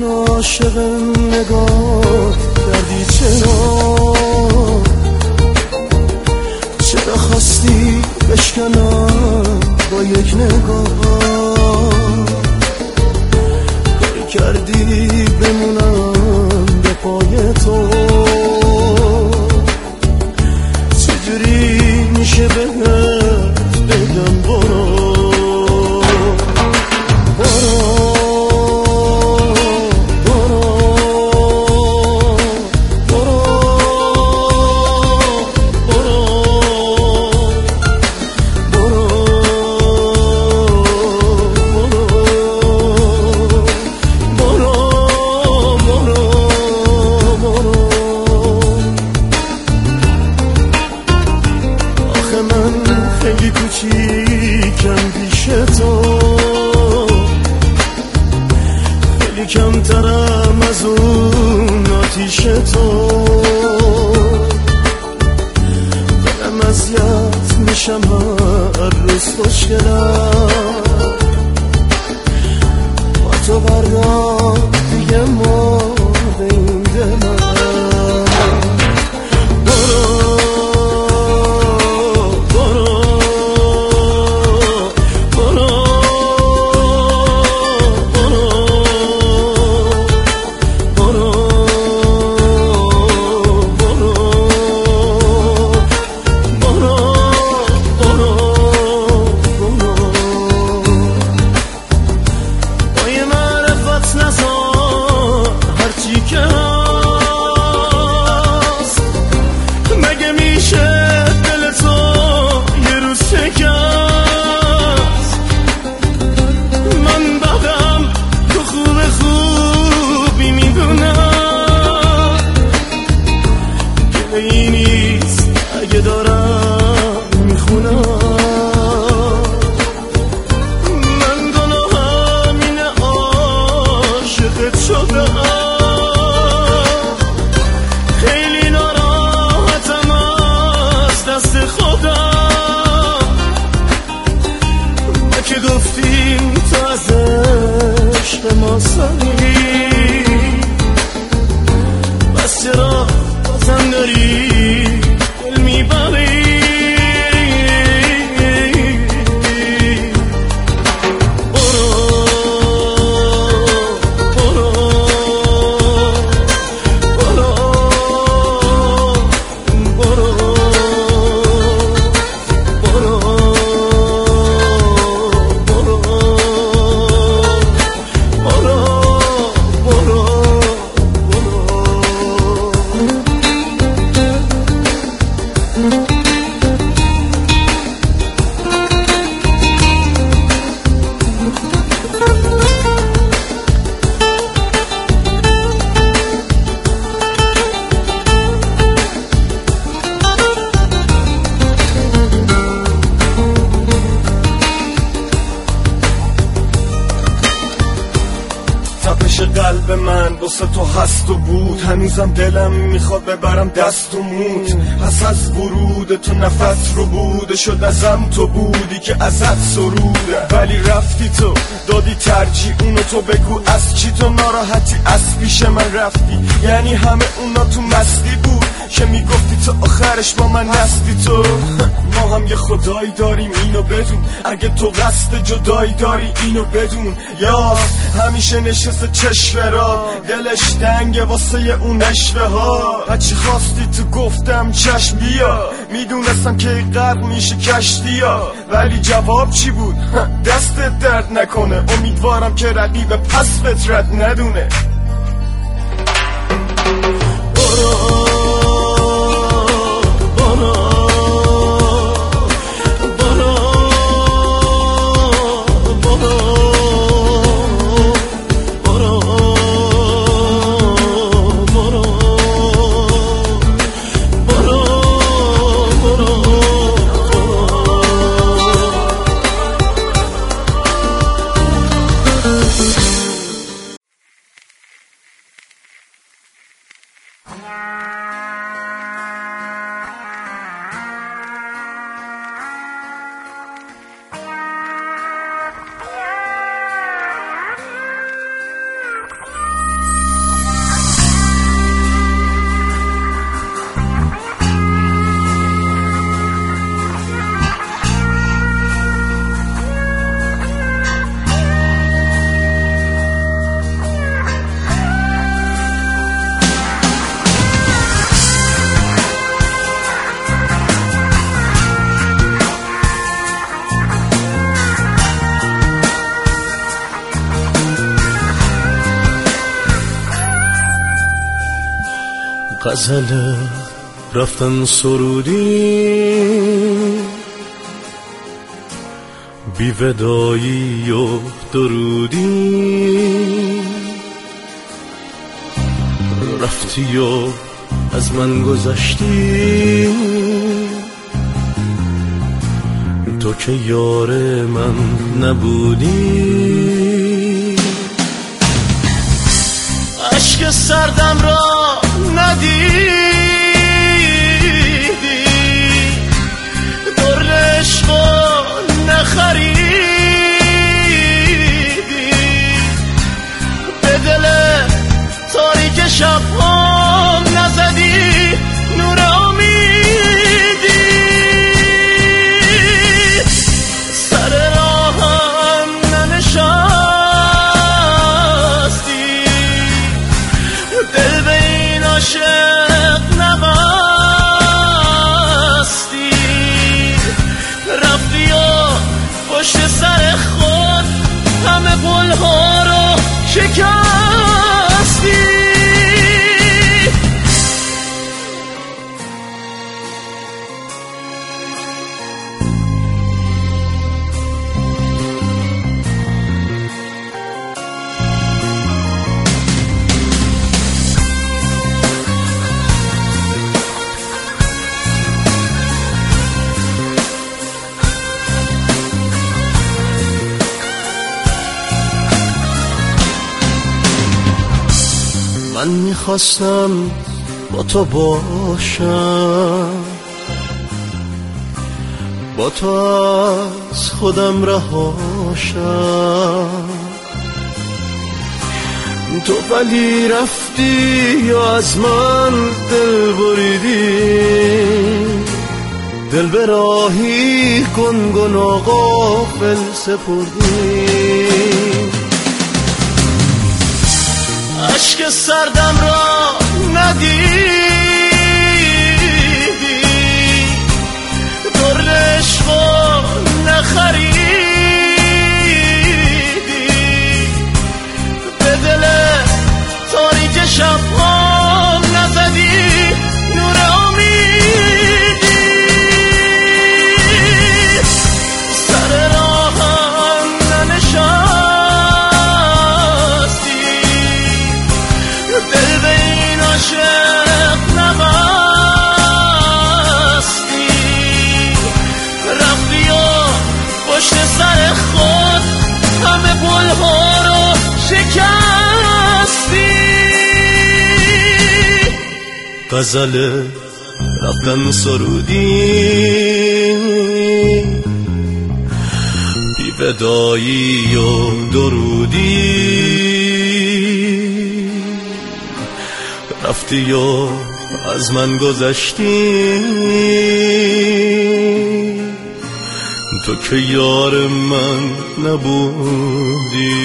عاشق نگاه کردی چرا؟ چرا خواستی بشکنم با یک نگاه کاری کردی بمونم به پای تو. چجوری میشه بهت بگم برو؟ که گفتی تو از عشق ما سری هنوزم دلم می‌خواد ببرم دست و موت پس از ورود تو نفس رو بوده شد ازم تو بودی که ازت سروده ولی رفتی تو دادی ترجیح. اونو تو بگو از چی تو ناراحتی؟ از پیش من رفتی. یعنی همه اونا تو مستی بود. که می‌گفتی تو آخرش با من نستی تو. ما هم یه خدایی داریم اینو بدون. اگه تو قصد جدایی داری اینو بدون. یا همیشه نشست چشمه را دلش دنگ واسه اون نشوه ها. هرچی خواستی تو گفتم چشم بیا. می‌دونستم که غرق میشه کشتی ها. ولی جواب چی بود؟ دستت درد نکنه. امیدوارم که رقیب پس فطرت ندونه. غزل رفتن سرودی. بی ودایی و درودی. رفتی و از من گذشتی. تو که یار من نبودی. عشق سردم را من می‌خواستم با تو باشم. با تو از خودم رهاشم تو ولی رفتی یا از من دل بریدی؟ دل به راهی گنگن و غافل سپردی. عشق سردم را ندیدی غزل رفتن سرودی بی ودایی و درودی. رفتی و از من گذشتی. تو که یار من نبودی.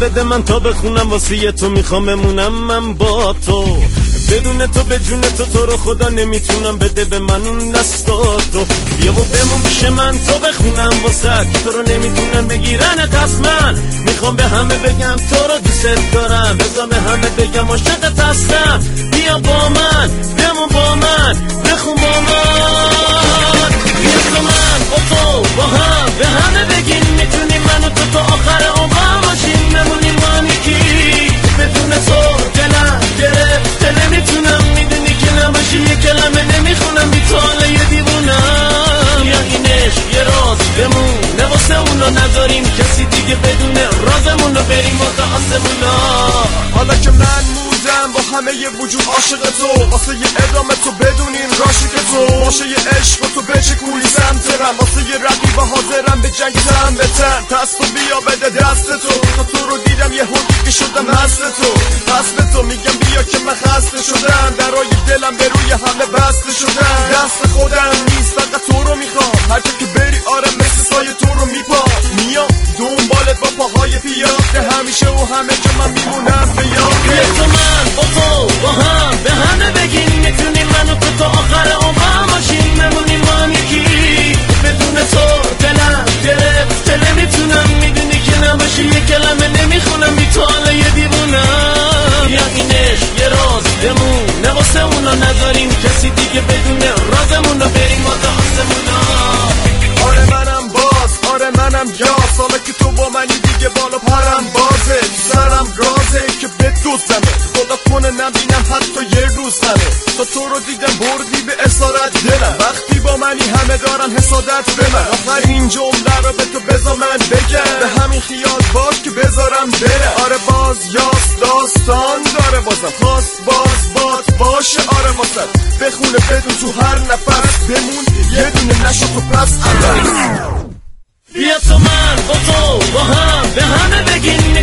بده من تا بخونم واسه تو می‌خوام بمونم من با تو. بدون تو به جون تو تو رو خدا نمی‌تونم بده به من اون دستا تو. بیا و بمون پیش من تو بخونم واسه تو رو نمی‌تونم بگیرن دست من. می‌خوام به همه بگم تو رو دوست دارم. بذار به همه بگم عاشقت هستم. بیا با من بمون با من بخون با من. بیا تو من با تو با هم به همه بگین آسمونا حالا که من موندم با همه ی وجود عاشق تو واسه یه ادامه تو بدونین راشی که تو. باشه یه عشق و تو بچه کولی سمترم واسه یه رقیب حاضرم به جنگ تن به تن. پس تو بیا بده دست تو. تا تو رو دیدم یه که شدم هست تو. به تو میگم بیا که من خسته شدم. درای دلم به روی همه بسته شدم. تا تو رو دیدم بردی به اسارت دلم. وقتی با منی همه دارن حسادت به من. آخرین جمله رو به تو بذار من بگم. به همین خیال باش که بذارم برم. آره باز یاس داستان داره بازم. باز باز باش باشه. آره واسم بخونه بدون تو هر نفس بمون. یه دونه نشو تو پس عوض بیا تو من با تو با هم به همه بگیم